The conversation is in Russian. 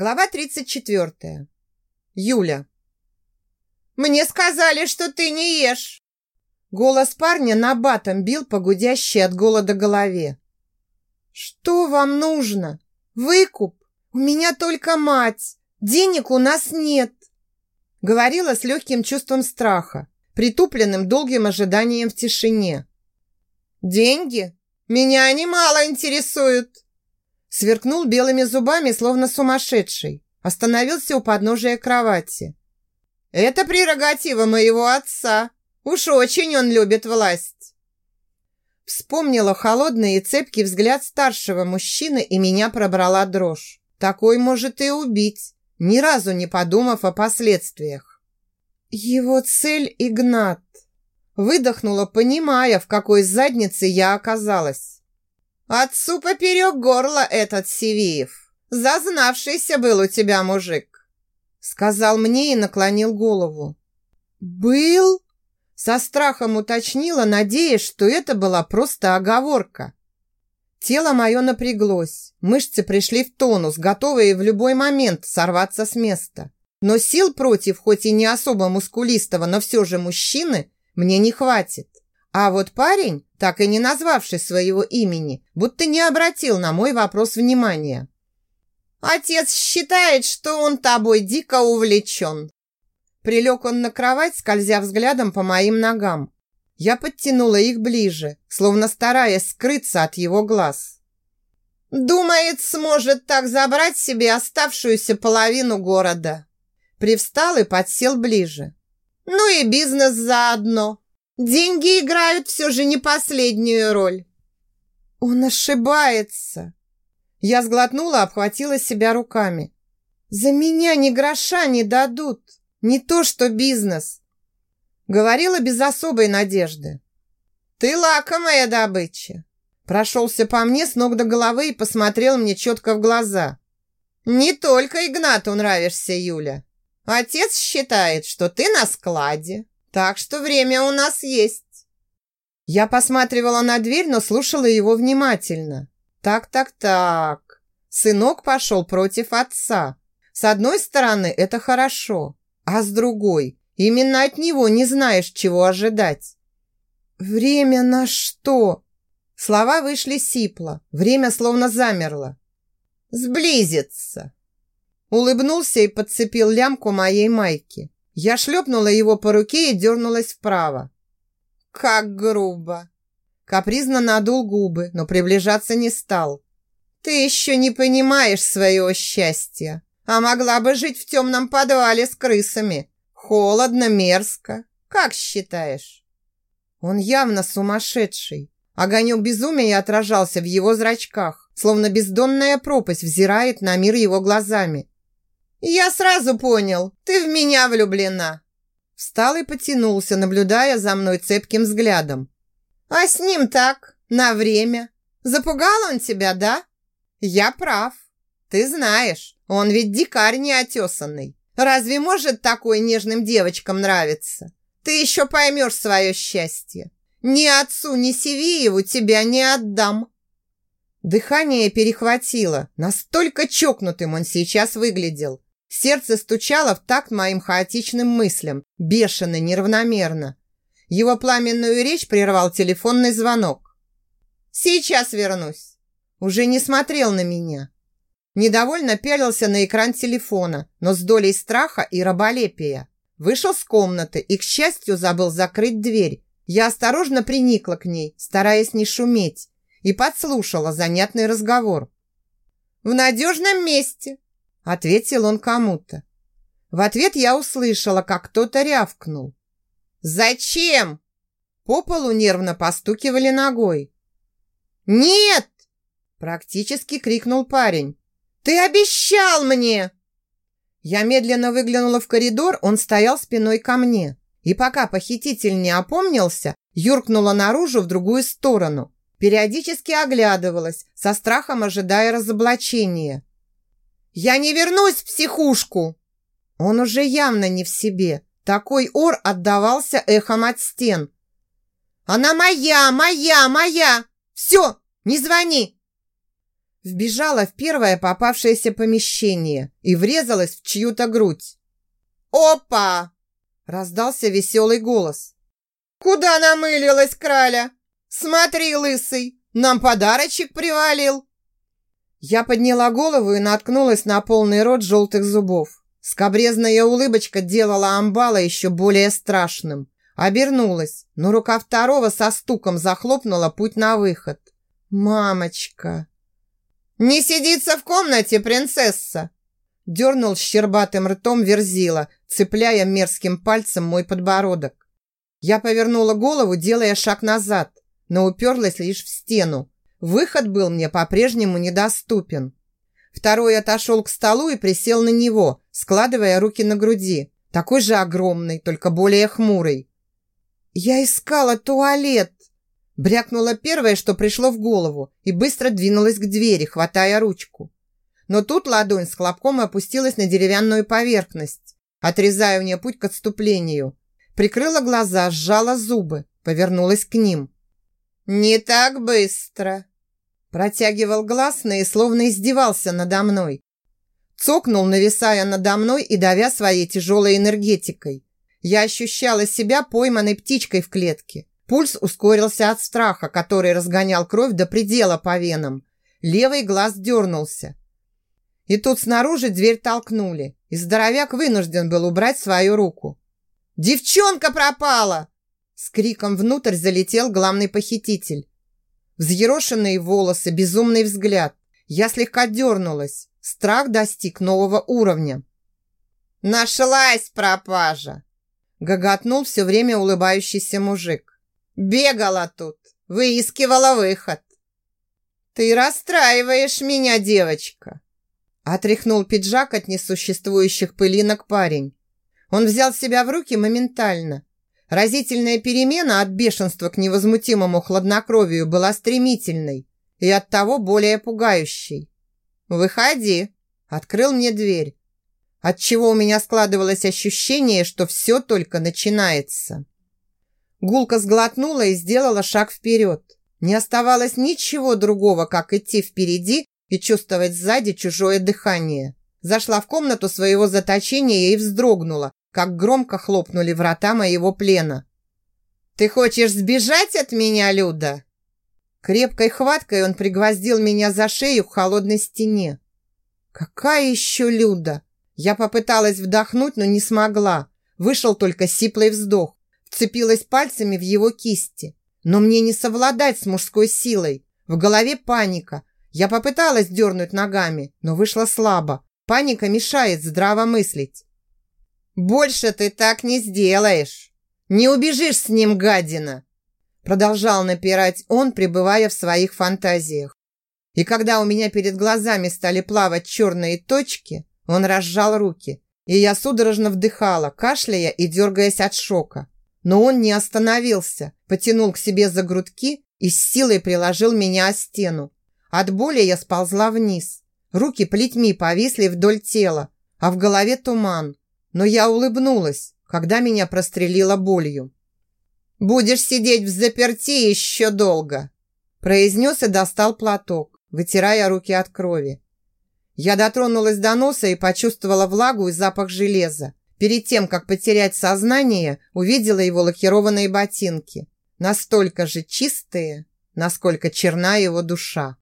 Глава 34. Юля. «Мне сказали, что ты не ешь!» Голос парня на батом бил по гудящей от голода голове. «Что вам нужно? Выкуп? У меня только мать. Денег у нас нет!» Говорила с легким чувством страха, притупленным долгим ожиданием в тишине. «Деньги? Меня они мало интересуют!» Сверкнул белыми зубами, словно сумасшедший. Остановился у подножия кровати. «Это прерогатива моего отца. Уж очень он любит власть». Вспомнила холодный и цепкий взгляд старшего мужчины, и меня пробрала дрожь. Такой может и убить, ни разу не подумав о последствиях. Его цель – Игнат. Выдохнула, понимая, в какой заднице я оказалась. Отцу поперек горла этот Сивиев. Зазнавшийся был у тебя мужик. Сказал мне и наклонил голову. Был? Со страхом уточнила, надеясь, что это была просто оговорка. Тело мое напряглось, мышцы пришли в тонус, готовые в любой момент сорваться с места. Но сил против, хоть и не особо мускулистого, но все же мужчины, мне не хватит. А вот парень, так и не назвавший своего имени, будто не обратил на мой вопрос внимания. «Отец считает, что он тобой дико увлечен». Прилег он на кровать, скользя взглядом по моим ногам. Я подтянула их ближе, словно стараясь скрыться от его глаз. «Думает, сможет так забрать себе оставшуюся половину города». Привстал и подсел ближе. «Ну и бизнес заодно. Деньги играют все же не последнюю роль. Он ошибается. Я сглотнула, обхватила себя руками. За меня ни гроша не дадут. Не то что бизнес. Говорила без особой надежды. Ты лакомая добыча. Прошелся по мне с ног до головы и посмотрел мне четко в глаза. Не только Игнату нравишься, Юля. Отец считает, что ты на складе. Так что время у нас есть. Я посматривала на дверь, но слушала его внимательно. Так, так, так. Сынок пошел против отца. С одной стороны, это хорошо, а с другой, именно от него не знаешь, чего ожидать. Время на что? Слова вышли сипло, время словно замерло. Сблизиться. Улыбнулся и подцепил лямку моей майки. Я шлепнула его по руке и дернулась вправо. «Как грубо!» Капризно надул губы, но приближаться не стал. «Ты еще не понимаешь своего счастья, а могла бы жить в темном подвале с крысами. Холодно, мерзко. Как считаешь?» Он явно сумасшедший. Огонек безумия отражался в его зрачках, словно бездонная пропасть взирает на мир его глазами. «Я сразу понял, ты в меня влюблена!» Встал и потянулся, наблюдая за мной цепким взглядом. «А с ним так, на время. Запугал он тебя, да? Я прав. Ты знаешь, он ведь дикарь неотесанный. Разве может такой нежным девочкам нравиться? Ты еще поймешь свое счастье. Ни отцу, ни Севиеву тебя не отдам». Дыхание перехватило. Настолько чокнутым он сейчас выглядел. Сердце стучало в такт моим хаотичным мыслям, бешено, неравномерно. Его пламенную речь прервал телефонный звонок. «Сейчас вернусь!» Уже не смотрел на меня. Недовольно пялился на экран телефона, но с долей страха и раболепия. Вышел с комнаты и, к счастью, забыл закрыть дверь. Я осторожно приникла к ней, стараясь не шуметь, и подслушала занятный разговор. «В надежном месте!» Ответил он кому-то. В ответ я услышала, как кто-то рявкнул. «Зачем?» По полу нервно постукивали ногой. «Нет!» Практически крикнул парень. «Ты обещал мне!» Я медленно выглянула в коридор, он стоял спиной ко мне. И пока похититель не опомнился, юркнула наружу в другую сторону. Периодически оглядывалась, со страхом ожидая разоблачения. «Я не вернусь в психушку!» Он уже явно не в себе. Такой ор отдавался эхом от стен. «Она моя, моя, моя! Все, не звони!» вбежала в первое попавшееся помещение и врезалась в чью-то грудь. «Опа!» – раздался веселый голос. «Куда намылилась краля? Смотри, лысый, нам подарочек привалил!» Я подняла голову и наткнулась на полный рот желтых зубов. Скобрезная улыбочка делала амбала еще более страшным. Обернулась, но рука второго со стуком захлопнула путь на выход. «Мамочка!» «Не сидится в комнате, принцесса!» Дернул щербатым ртом верзила, цепляя мерзким пальцем мой подбородок. Я повернула голову, делая шаг назад, но уперлась лишь в стену. Выход был мне по-прежнему недоступен. Второй отошел к столу и присел на него, складывая руки на груди. Такой же огромный, только более хмурый. «Я искала туалет!» Брякнула первое, что пришло в голову, и быстро двинулась к двери, хватая ручку. Но тут ладонь с хлопком опустилась на деревянную поверхность, отрезая мне путь к отступлению. Прикрыла глаза, сжала зубы, повернулась к ним. «Не так быстро!» Протягивал гласные, словно издевался надо мной. Цокнул, нависая надо мной и давя своей тяжелой энергетикой. Я ощущала себя пойманной птичкой в клетке. Пульс ускорился от страха, который разгонял кровь до предела по венам. Левый глаз дернулся. И тут снаружи дверь толкнули, и здоровяк вынужден был убрать свою руку. «Девчонка пропала!» С криком внутрь залетел главный похититель. Взъерошенные волосы, безумный взгляд. Я слегка дернулась. Страх достиг нового уровня. «Нашлась пропажа!» Гоготнул все время улыбающийся мужик. «Бегала тут, выискивала выход». «Ты расстраиваешь меня, девочка!» Отряхнул пиджак от несуществующих пылинок парень. Он взял себя в руки моментально. Разительная перемена от бешенства к невозмутимому хладнокровию была стремительной и оттого более пугающей. «Выходи!» – открыл мне дверь, отчего у меня складывалось ощущение, что все только начинается. Гулка сглотнула и сделала шаг вперед. Не оставалось ничего другого, как идти впереди и чувствовать сзади чужое дыхание. Зашла в комнату своего заточения и вздрогнула, как громко хлопнули врата моего плена. «Ты хочешь сбежать от меня, Люда?» Крепкой хваткой он пригвоздил меня за шею к холодной стене. «Какая еще Люда?» Я попыталась вдохнуть, но не смогла. Вышел только сиплый вздох. Вцепилась пальцами в его кисти. Но мне не совладать с мужской силой. В голове паника. Я попыталась дернуть ногами, но вышло слабо. Паника мешает здраво мыслить. «Больше ты так не сделаешь! Не убежишь с ним, гадина!» Продолжал напирать он, пребывая в своих фантазиях. И когда у меня перед глазами стали плавать черные точки, он разжал руки, и я судорожно вдыхала, кашляя и дергаясь от шока. Но он не остановился, потянул к себе за грудки и с силой приложил меня о стену. От боли я сползла вниз. Руки плетьми повисли вдоль тела, а в голове туман. Но я улыбнулась, когда меня прострелило болью. «Будешь сидеть в заперти еще долго», произнес и достал платок, вытирая руки от крови. Я дотронулась до носа и почувствовала влагу и запах железа. Перед тем, как потерять сознание, увидела его лакированные ботинки. Настолько же чистые, насколько черна его душа.